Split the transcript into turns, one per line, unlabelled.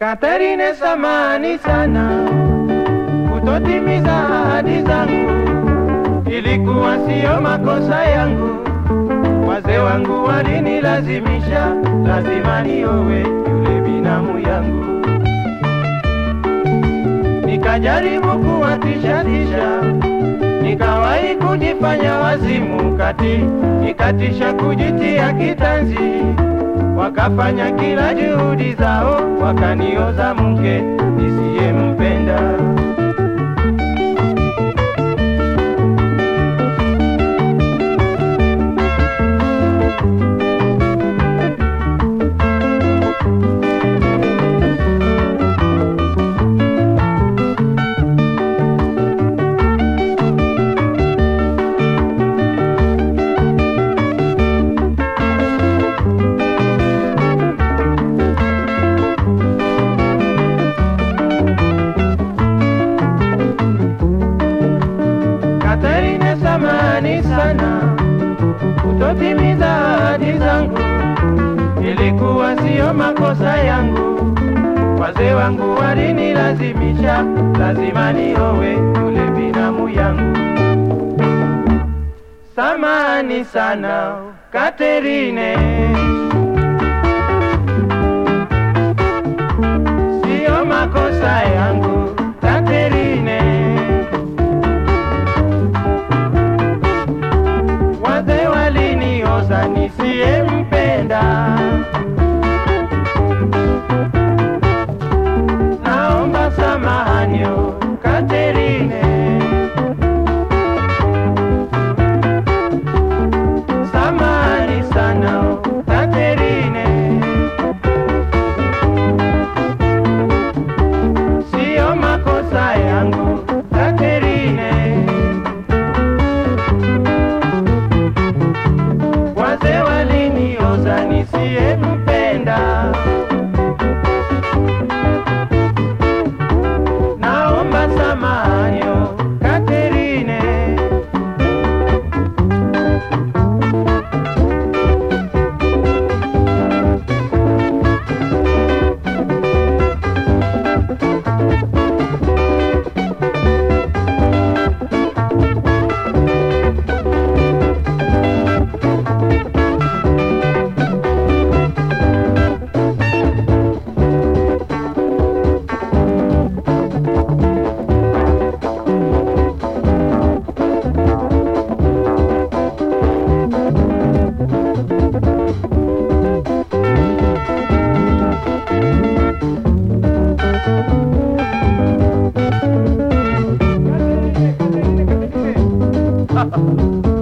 Katerine, samani sana kutotimiza ahadi zangu, ilikuwa siyo makosa yangu. Wazee wangu walinilazimisha, lazima niowe yule binamu yangu. Nikajaribu kuwatishatisha, nikawahi kujifanya wazimu kati, nikatisha kujitia kitanzi wakafanya kila juhudi zao, wakanioza mke nisiyempenda. Kutotimiza ahadi zangu, ilikuwa sio makosa yangu. Wazee wangu walinilazimisha, lazima niowe yule binamu yangu. Samani sana Katerine, sio makosa yangu Ha ha ha!